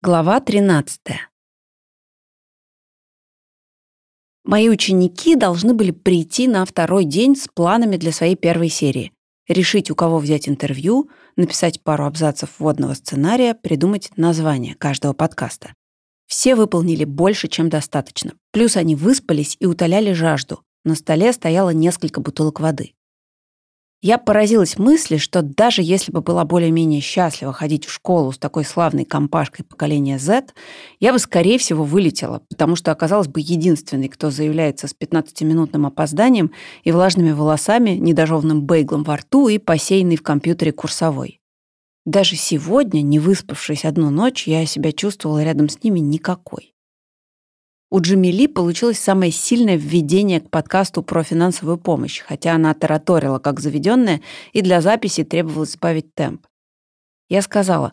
Глава 13. Мои ученики должны были прийти на второй день с планами для своей первой серии. Решить, у кого взять интервью, написать пару абзацев вводного сценария, придумать название каждого подкаста. Все выполнили больше, чем достаточно. Плюс они выспались и утоляли жажду. На столе стояло несколько бутылок воды. Я поразилась мысли, что даже если бы была более-менее счастлива ходить в школу с такой славной компашкой поколения Z, я бы, скорее всего, вылетела, потому что оказалась бы единственной, кто заявляется с 15-минутным опозданием и влажными волосами, недожеванным бейглом во рту и посеянной в компьютере курсовой. Даже сегодня, не выспавшись одну ночь, я себя чувствовала рядом с ними никакой. У Джамили получилось самое сильное введение к подкасту про финансовую помощь, хотя она тараторила как заведенная и для записи требовалось сбавить темп. Я сказала,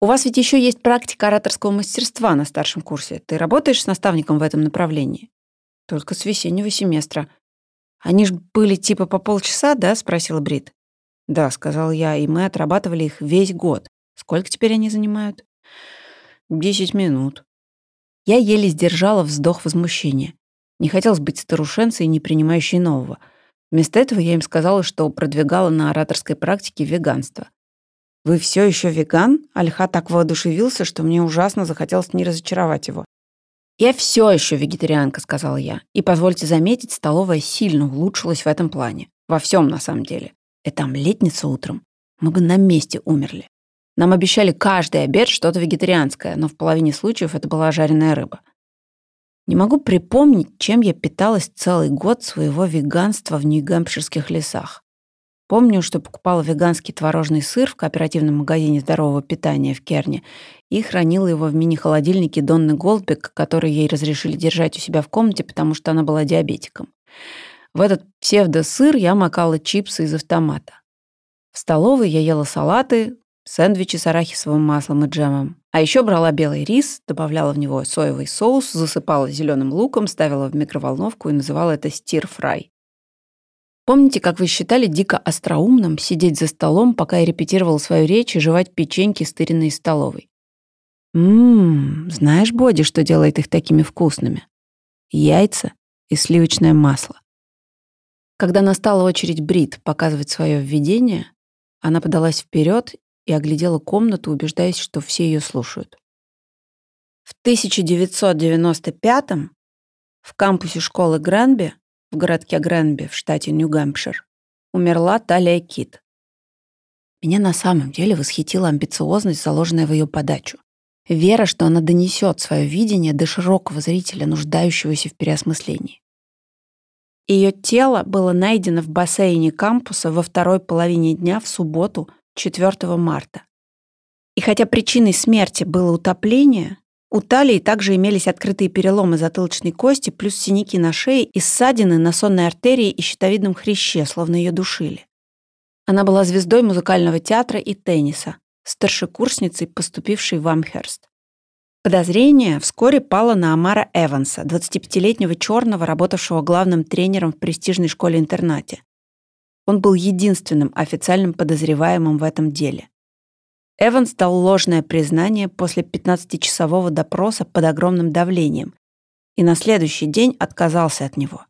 «У вас ведь еще есть практика ораторского мастерства на старшем курсе. Ты работаешь с наставником в этом направлении?» «Только с весеннего семестра». «Они ж были типа по полчаса, да?» — спросила Брит. «Да», — сказал я, и мы отрабатывали их весь год. Сколько теперь они занимают? «Десять минут», я еле сдержала вздох возмущения. Не хотелось быть старушенцей, не принимающей нового. Вместо этого я им сказала, что продвигала на ораторской практике веганство. «Вы все еще веган?» Альха так воодушевился, что мне ужасно захотелось не разочаровать его. «Я все еще вегетарианка», — сказала я. И, позвольте заметить, столовая сильно улучшилась в этом плане. Во всем, на самом деле. Это омлетница утром. Мы бы на месте умерли. Нам обещали каждый обед что-то вегетарианское, но в половине случаев это была жареная рыба. Не могу припомнить, чем я питалась целый год своего веганства в нью-гэмпширских лесах. Помню, что покупала веганский творожный сыр в кооперативном магазине здорового питания в Керне и хранила его в мини-холодильнике Донны Голдбек, который ей разрешили держать у себя в комнате, потому что она была диабетиком. В этот псевдосыр я макала чипсы из автомата. В столовой я ела салаты, сэндвичи с арахисовым маслом и джемом. А еще брала белый рис, добавляла в него соевый соус, засыпала зеленым луком, ставила в микроволновку и называла это стир-фрай. Помните, как вы считали дико остроумным сидеть за столом, пока я репетировала свою речь и жевать печеньки, стыренные из столовой? Ммм, знаешь, Боди, что делает их такими вкусными? Яйца и сливочное масло. Когда настала очередь Брит показывать свое введение, она подалась вперед и оглядела комнату, убеждаясь, что все ее слушают. В 1995-м в кампусе школы Гренби в городке Гренби в штате Нью-Гэмпшир умерла Талия Кит. Меня на самом деле восхитила амбициозность, заложенная в ее подачу. Вера, что она донесет свое видение до широкого зрителя, нуждающегося в переосмыслении. Ее тело было найдено в бассейне кампуса во второй половине дня в субботу 4 марта. И хотя причиной смерти было утопление, у талии также имелись открытые переломы затылочной кости, плюс синяки на шее и ссадины на сонной артерии и щитовидном хряще, словно ее душили. Она была звездой музыкального театра и тенниса, старшекурсницей, поступившей в Амхерст. Подозрение вскоре пало на Амара Эванса, 25-летнего черного, работавшего главным тренером в престижной школе-интернате. Он был единственным официальным подозреваемым в этом деле. Эванс дал ложное признание после 15-часового допроса под огромным давлением и на следующий день отказался от него.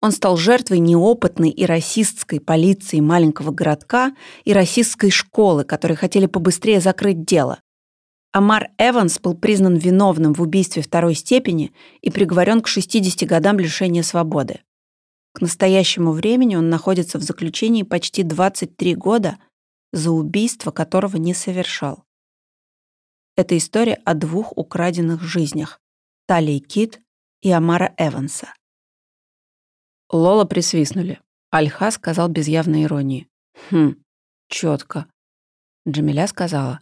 Он стал жертвой неопытной и расистской полиции маленького городка и расистской школы, которые хотели побыстрее закрыть дело. Амар Эванс был признан виновным в убийстве второй степени и приговорен к 60 годам лишения свободы. К настоящему времени он находится в заключении почти 23 года за убийство, которого не совершал. Это история о двух украденных жизнях – Талии Кит и Амара Эванса. Лола присвистнули. Альха сказал без явной иронии. «Хм, четко. Джамиля сказала.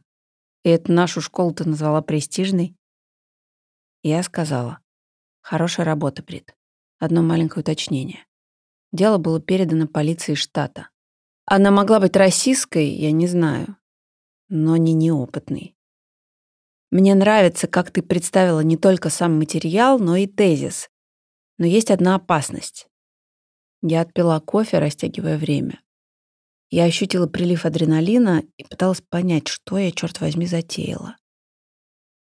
«И это нашу школу ты назвала престижной?» Я сказала. «Хорошая работа, Брит. Одно маленькое уточнение. Дело было передано полиции штата. Она могла быть российской, я не знаю, но не неопытной. Мне нравится, как ты представила не только сам материал, но и тезис. Но есть одна опасность. Я отпила кофе, растягивая время. Я ощутила прилив адреналина и пыталась понять, что я, черт возьми, затеяла.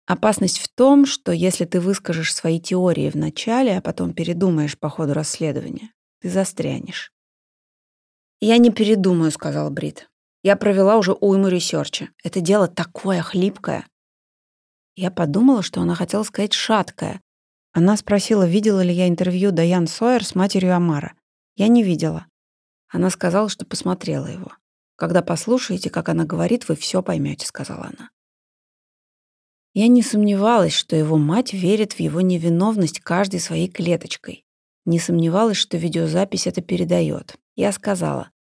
Опасность в том, что если ты выскажешь свои теории в начале, а потом передумаешь по ходу расследования, ты застрянешь. «Я не передумаю», — сказал Брит. «Я провела уже уйму research а. Это дело такое хлипкое». Я подумала, что она хотела сказать «шаткое». Она спросила, видела ли я интервью Даян Сойер с матерью Амара. Я не видела. Она сказала, что посмотрела его. «Когда послушаете, как она говорит, вы все поймете», — сказала она. Я не сомневалась, что его мать верит в его невиновность каждой своей клеточкой. Не сомневалась, что видеозапись это передает. Я сказала,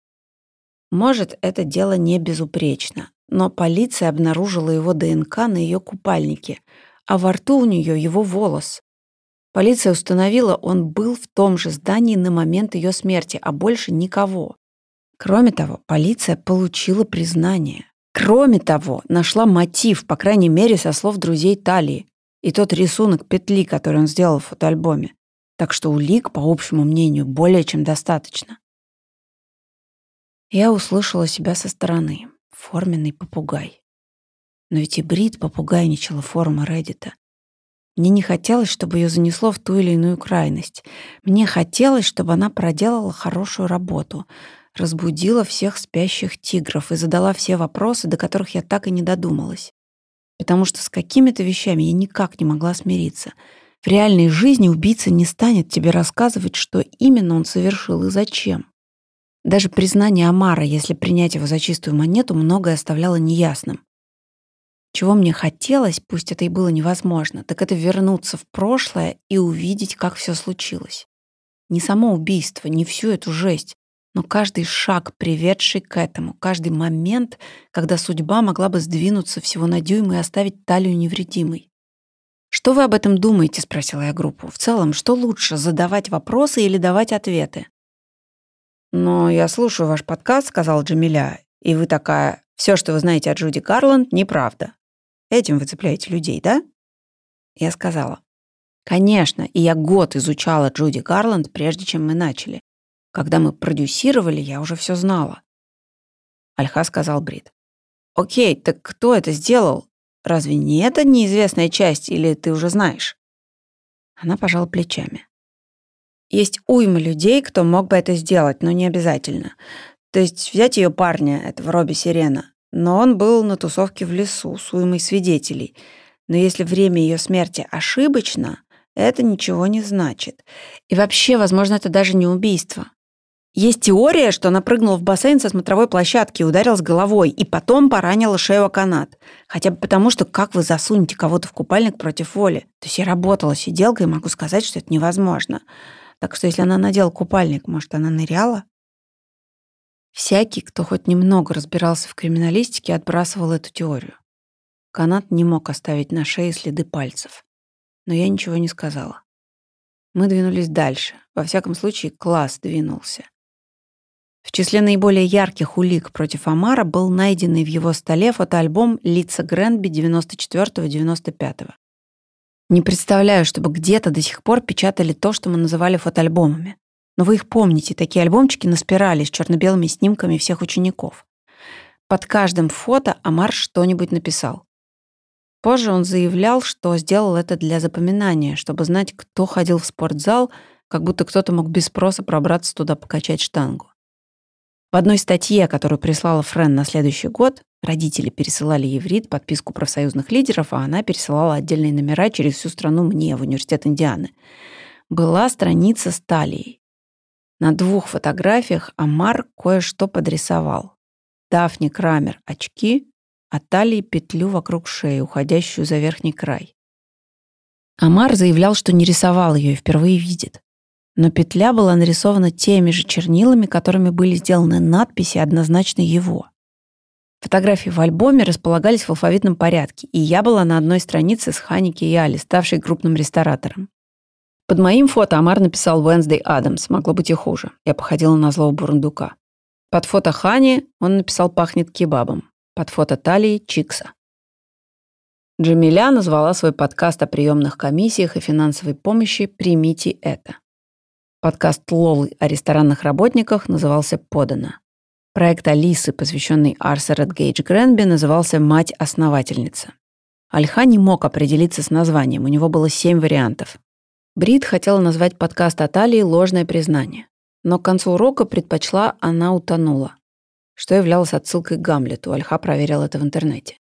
может, это дело не безупречно, но полиция обнаружила его ДНК на ее купальнике, а во рту у нее его волос. Полиция установила, он был в том же здании на момент ее смерти, а больше никого. Кроме того, полиция получила признание. Кроме того, нашла мотив, по крайней мере, со слов друзей Талии, и тот рисунок петли, который он сделал в фотоальбоме. Так что улик, по общему мнению, более чем достаточно. Я услышала себя со стороны. Форменный попугай. Но ведь и Брит попугайничала форма Реддита. Мне не хотелось, чтобы ее занесло в ту или иную крайность. Мне хотелось, чтобы она проделала хорошую работу — разбудила всех спящих тигров и задала все вопросы, до которых я так и не додумалась. Потому что с какими-то вещами я никак не могла смириться. В реальной жизни убийца не станет тебе рассказывать, что именно он совершил и зачем. Даже признание Амара, если принять его за чистую монету, многое оставляло неясным. Чего мне хотелось, пусть это и было невозможно, так это вернуться в прошлое и увидеть, как все случилось. Не само убийство, не всю эту жесть, но каждый шаг, приведший к этому, каждый момент, когда судьба могла бы сдвинуться всего на дюйм и оставить талию невредимой. «Что вы об этом думаете?» — спросила я группу. «В целом, что лучше, задавать вопросы или давать ответы?» «Но я слушаю ваш подкаст», — сказал Джамиля, «и вы такая, все, что вы знаете о Джуди Гарланд, неправда. Этим вы цепляете людей, да?» Я сказала, «Конечно, и я год изучала Джуди Гарланд, прежде чем мы начали. Когда мы продюсировали, я уже все знала. Альха сказал Брит. Окей, так кто это сделал? Разве не это неизвестная часть, или ты уже знаешь? Она пожала плечами. Есть уйма людей, кто мог бы это сделать, но не обязательно. То есть взять ее парня, этого Робби Сирена, но он был на тусовке в лесу с уймой свидетелей. Но если время ее смерти ошибочно, это ничего не значит. И вообще, возможно, это даже не убийство. Есть теория, что она прыгнула в бассейн со смотровой площадки ударилась головой, и потом поранила шею о канат. Хотя бы потому, что как вы засунете кого-то в купальник против воли? То есть я работала сиделкой и могу сказать, что это невозможно. Так что если она надела купальник, может, она ныряла? Всякий, кто хоть немного разбирался в криминалистике, отбрасывал эту теорию. Канат не мог оставить на шее следы пальцев. Но я ничего не сказала. Мы двинулись дальше. Во всяком случае, класс двинулся. В числе наиболее ярких улик против Амара был найденный в его столе фотоальбом «Лица Гренби» 94-95. Не представляю, чтобы где-то до сих пор печатали то, что мы называли фотоальбомами. Но вы их помните, такие альбомчики на спирали с черно-белыми снимками всех учеников. Под каждым фото Амар что-нибудь написал. Позже он заявлял, что сделал это для запоминания, чтобы знать, кто ходил в спортзал, как будто кто-то мог без спроса пробраться туда покачать штангу. В одной статье, которую прислала Френ на следующий год, родители пересылали РИД подписку профсоюзных лидеров, а она пересылала отдельные номера через всю страну мне, в университет Индианы. Была страница с талией. На двух фотографиях Амар кое-что подрисовал. Дафни Крамер — очки, а талии петлю вокруг шеи, уходящую за верхний край. Амар заявлял, что не рисовал ее и впервые видит но петля была нарисована теми же чернилами, которыми были сделаны надписи однозначно его. Фотографии в альбоме располагались в алфавитном порядке, и я была на одной странице с Ханики и Али, ставшей крупным ресторатором. Под моим фото Амар написал Wednesday Адамс, могло быть и хуже. Я походила на злого бурундука. Под фото Хани он написал «Пахнет кебабом». Под фото Талии – Чикса. Джамиля назвала свой подкаст о приемных комиссиях и финансовой помощи «Примите это». Подкаст Лолы о ресторанных работниках назывался «Подано». Проект Алисы, посвященный Арсерет Гейдж Гренби, назывался «Мать-основательница». Альха не мог определиться с названием, у него было семь вариантов. Брит хотела назвать подкаст от Алии «Ложное признание». Но к концу урока предпочла «Она утонула», что являлось отсылкой к Гамлету. Альха проверил это в интернете.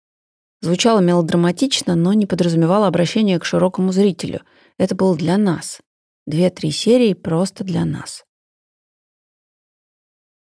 Звучало мелодраматично, но не подразумевало обращение к широкому зрителю. Это было для нас. Две-три серии просто для нас.